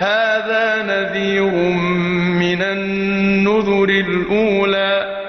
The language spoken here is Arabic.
هَٰذَا نَذِيرٌ مِّنَ النُّذُرِ الْأُولَىٰ.